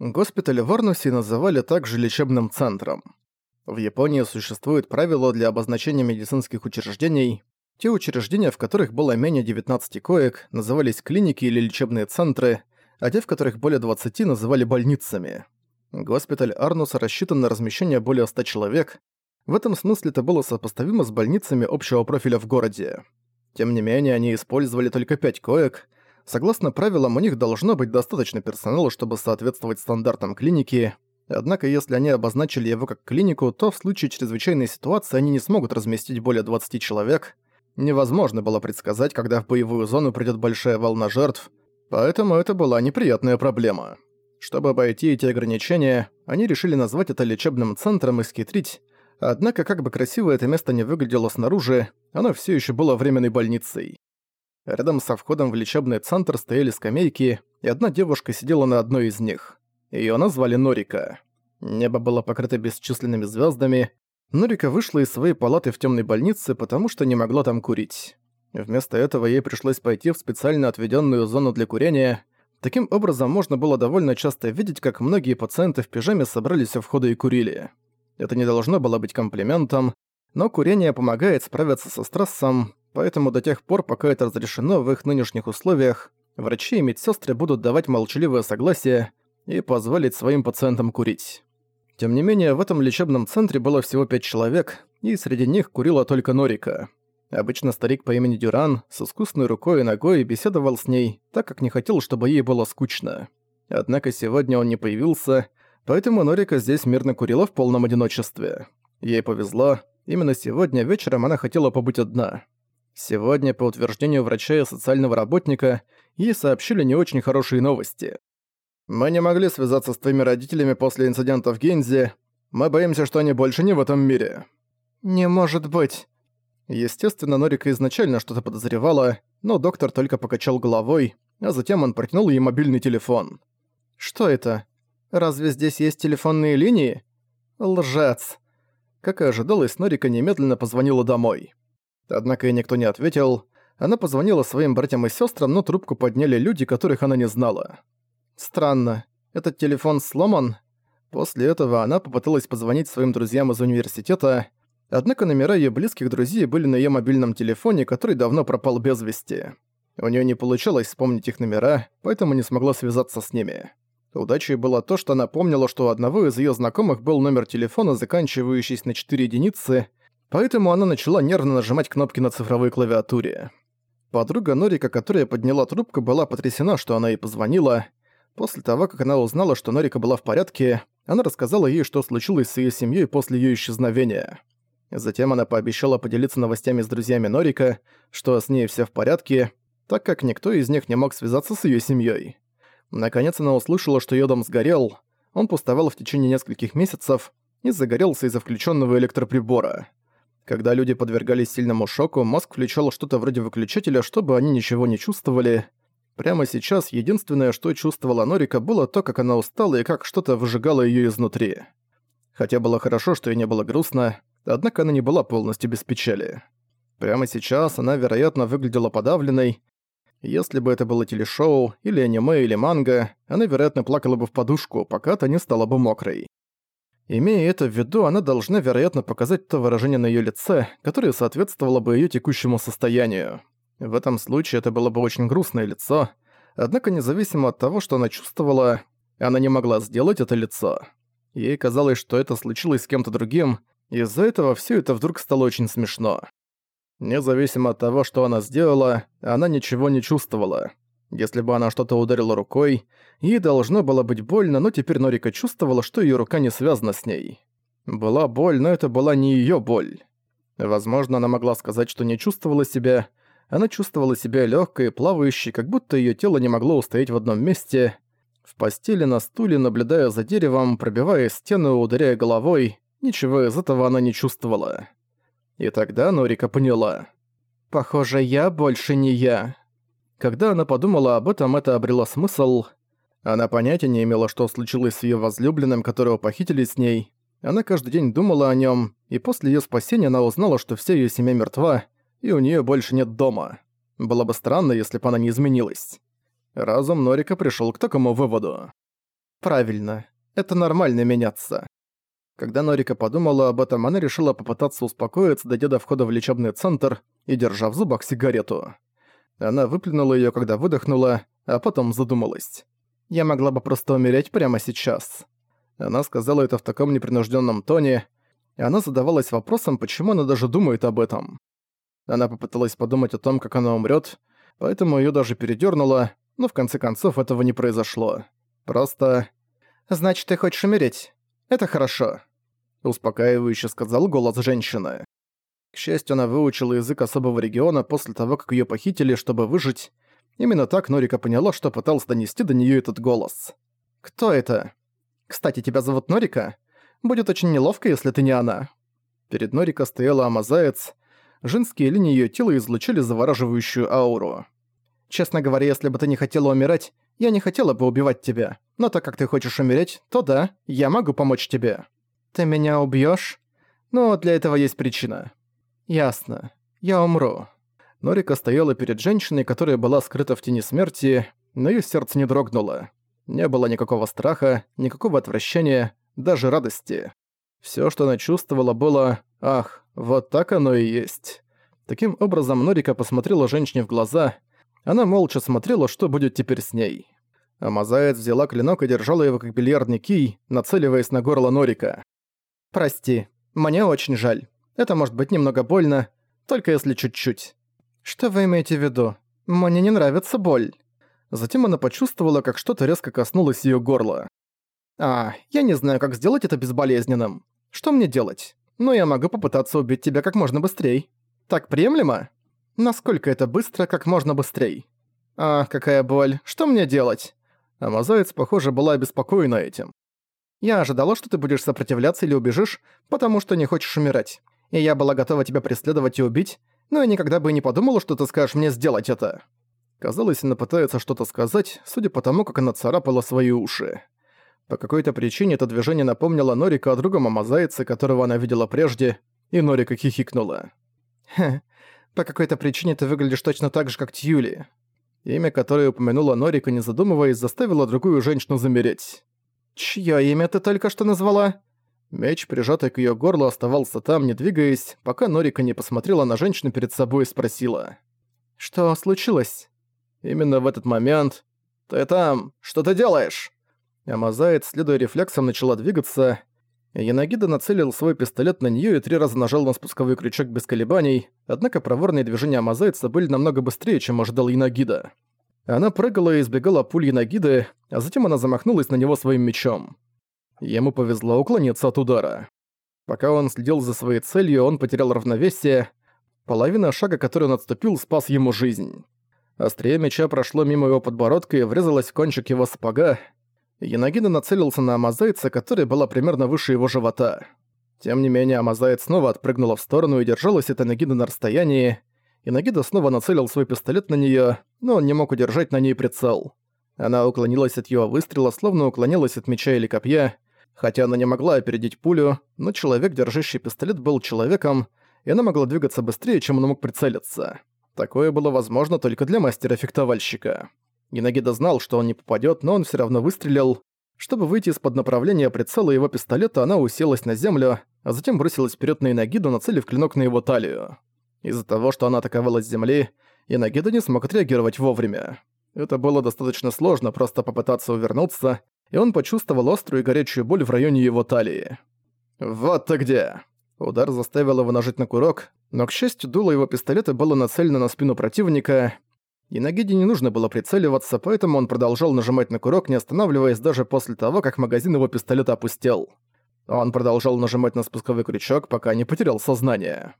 Госпиталь в называли также лечебным центром. В Японии существует правило для обозначения медицинских учреждений. Те учреждения, в которых было менее 19 коек, назывались клиники или лечебные центры, а те, в которых более 20, называли больницами. Госпиталь Арнуса рассчитан на размещение более 100 человек. В этом смысле это было сопоставимо с больницами общего профиля в городе. Тем не менее, они использовали только 5 коек. Согласно правилам, у них должно быть достаточно персонала, чтобы соответствовать стандартам клиники. Однако, если они обозначили его как клинику, то в случае чрезвычайной ситуации они не смогут разместить более 20 человек. Невозможно было предсказать, когда в боевую зону придет большая волна жертв, поэтому это была неприятная проблема. Чтобы обойти эти ограничения, они решили назвать это лечебным центром и скитрить, однако как бы красиво это место не выглядело снаружи, оно все еще было временной больницей. Рядом со входом в лечебный центр стояли скамейки, и одна девушка сидела на одной из них. Её назвали Норика. Небо было покрыто бесчисленными звёздами. Норика вышла из своей палаты в тёмной больнице, потому что не могла там курить. Вместо этого ей пришлось пойти в специально отведённую зону для курения – Таким образом, можно было довольно часто видеть, как многие пациенты в пижаме собрались у входа и курили. Это не должно было быть комплиментом, но курение помогает справиться со стрессом, поэтому до тех пор, пока это разрешено в их нынешних условиях, врачи и медсестры будут давать молчаливое согласие и позволить своим пациентам курить. Тем не менее, в этом лечебном центре было всего пять человек, и среди них курила только Норика. Обычно старик по имени Дюран с искусной рукой и ногой беседовал с ней, так как не хотел, чтобы ей было скучно. Однако сегодня он не появился, поэтому Норика здесь мирно курила в полном одиночестве. Ей повезло, именно сегодня вечером она хотела побыть одна. Сегодня, по утверждению врача и социального работника, ей сообщили не очень хорошие новости. «Мы не могли связаться с твоими родителями после инцидента в Гензе. Мы боимся, что они больше не в этом мире». «Не может быть. Естественно, Норика изначально что-то подозревала, но доктор только покачал головой, а затем он протянул ей мобильный телефон. «Что это? Разве здесь есть телефонные линии?» «Лжец!» Как и ожидалось, Норика немедленно позвонила домой. Однако ей никто не ответил. Она позвонила своим братьям и сестрам, но трубку подняли люди, которых она не знала. «Странно. Этот телефон сломан?» После этого она попыталась позвонить своим друзьям из университета, Однако номера её близких друзей были на её мобильном телефоне, который давно пропал без вести. У неё не получалось вспомнить их номера, поэтому не смогла связаться с ними. Удачей было то, что она помнила, что у одного из её знакомых был номер телефона, заканчивающийся на 4 единицы, поэтому она начала нервно нажимать кнопки на цифровой клавиатуре. Подруга Норика, которая подняла трубку, была потрясена, что она ей позвонила. После того, как она узнала, что Норика была в порядке, она рассказала ей, что случилось с её семьёй после её исчезновения. Затем она пообещала поделиться новостями с друзьями Норика, что с ней все в порядке, так как никто из них не мог связаться с ее семьей. Наконец она услышала, что ее дом сгорел. Он пустовал в течение нескольких месяцев и загорелся из-за включенного электроприбора. Когда люди подвергались сильному шоку, мозг включал что-то вроде выключателя, чтобы они ничего не чувствовали. Прямо сейчас единственное, что чувствовала Норика, было то, как она устала и как что-то выжигало ее изнутри. Хотя было хорошо, что ей не было грустно, однако она не была полностью без печали. Прямо сейчас она, вероятно, выглядела подавленной. Если бы это было телешоу, или аниме, или манга, она, вероятно, плакала бы в подушку, пока та не стала бы мокрой. Имея это в виду, она должна, вероятно, показать то выражение на её лице, которое соответствовало бы её текущему состоянию. В этом случае это было бы очень грустное лицо, однако независимо от того, что она чувствовала, она не могла сделать это лицо. Ей казалось, что это случилось с кем-то другим, из-за этого все это вдруг стало очень смешно. Независимо от того, что она сделала, она ничего не чувствовала. Если бы она что-то ударила рукой, ей должно было быть больно, но теперь Норика чувствовала, что ее рука не связана с ней. Была боль, но это была не ее боль. Возможно, она могла сказать, что не чувствовала себя. Она чувствовала себя легкой, плавающей, как будто ее тело не могло устоять в одном месте. В постели на стуле, наблюдая за деревом, пробивая стену, ударяя головой, Ничего из этого она не чувствовала. И тогда Норика поняла. «Похоже, я больше не я». Когда она подумала об этом, это обрело смысл. Она понятия не имела, что случилось с её возлюбленным, которого похитили с ней. Она каждый день думала о нём, и после её спасения она узнала, что вся её семья мертва, и у неё больше нет дома. Было бы странно, если бы она не изменилась. Разум Норика пришёл к такому выводу. Правильно. Это нормально меняться. Когда Норика подумала об этом, она решила попытаться успокоиться, дойдя до входа в лечебный центр и держа в зубах сигарету. Она выплюнула её, когда выдохнула, а потом задумалась. «Я могла бы просто умереть прямо сейчас». Она сказала это в таком непринужденном тоне, и она задавалась вопросом, почему она даже думает об этом. Она попыталась подумать о том, как она умрет, поэтому её даже передёрнуло, но в конце концов этого не произошло. Просто... «Значит, ты хочешь умереть? Это хорошо. — успокаивающе сказал голос женщины. К счастью, она выучила язык особого региона после того, как её похитили, чтобы выжить. Именно так Норика поняла, что пытался донести до неё этот голос. «Кто это? Кстати, тебя зовут Норика? Будет очень неловко, если ты не она». Перед Норика стояла Амазаец. Женские линии её тела излучали завораживающую ауру. «Честно говоря, если бы ты не хотела умирать, я не хотела бы убивать тебя. Но так как ты хочешь умереть, то да, я могу помочь тебе». «Ты меня убьёшь? Но для этого есть причина». «Ясно. Я умру». Норика стояла перед женщиной, которая была скрыта в тени смерти, но её сердце не дрогнуло. Не было никакого страха, никакого отвращения, даже радости. Всё, что она чувствовала, было «Ах, вот так оно и есть». Таким образом, Норика посмотрела женщине в глаза. Она молча смотрела, что будет теперь с ней. Амазаец взяла клинок и держала его как бильярдный кий, нацеливаясь на горло Норика. «Прости, мне очень жаль. Это может быть немного больно, только если чуть-чуть». «Что вы имеете в виду? Мне не нравится боль». Затем она почувствовала, как что-то резко коснулось её горла. «А, я не знаю, как сделать это безболезненным. Что мне делать? Но я могу попытаться убить тебя как можно быстрее. Так приемлемо? Насколько это быстро, как можно быстрее? А, какая боль. Что мне делать?» Амазоец, похоже, была обеспокоена этим. Я ожидала, что ты будешь сопротивляться или убежишь, потому что не хочешь умирать. И я была готова тебя преследовать и убить, но я никогда бы не подумала, что ты скажешь мне сделать это». Казалось, она пытается что-то сказать, судя по тому, как она царапала свои уши. По какой-то причине это движение напомнило Норика о другом амазайце, которого она видела прежде, и Норика хихикнула. «Хе, по какой-то причине ты выглядишь точно так же, как Тьюли». Имя, которое упомянула Норика, не задумываясь, заставило другую женщину замереть. «Чьё имя ты только что назвала?» Меч, прижатый к её горлу, оставался там, не двигаясь, пока Норика не посмотрела на женщину перед собой и спросила. «Что случилось?» Именно в этот момент... «Ты там! Что ты делаешь?» Амазаец, следуя рефлексам, начала двигаться. Янагида нацелил свой пистолет на неё и три раза нажал на спусковой крючок без колебаний, однако проворные движения Амазайца были намного быстрее, чем ожидал Янагида. Она прыгала и избегала пуль Янагиды, а затем она замахнулась на него своим мечом. Ему повезло уклониться от удара. Пока он следил за своей целью, он потерял равновесие. Половина шага, который он отступил, спас ему жизнь. Острие меча прошло мимо его подбородка и врезалось в кончик его сапога. Янагида нацелился на Амазайца, которая была примерно выше его живота. Тем не менее, Амазаец снова отпрыгнула в сторону и держалась от Янагиды на расстоянии. Янагида снова нацелил свой пистолет на неё, но он не мог удержать на ней прицел. Она уклонилась от его выстрела, словно уклонилась от меча или копья, хотя она не могла опередить пулю, но человек, держащий пистолет, был человеком, и она могла двигаться быстрее, чем он мог прицелиться. Такое было возможно только для мастера-фехтовальщика. Янагида знал, что он не попадет, но он все равно выстрелил. Чтобы выйти из-под направления прицела его пистолета, она уселась на землю, а затем бросилась вперед на Янагиду, нацелив клинок на его талию. Из-за того, что она атаковала с земли, Инагида не смог отреагировать вовремя. Это было достаточно сложно просто попытаться увернуться, и он почувствовал острую и горячую боль в районе его талии. «Вот ты где!» Удар заставил его нажать на курок, но, к счастью, дуло его пистолета было нацелено на спину противника. И Нагиде не нужно было прицеливаться, поэтому он продолжал нажимать на курок, не останавливаясь даже после того, как магазин его пистолета опустел. Он продолжал нажимать на спусковой крючок, пока не потерял сознание.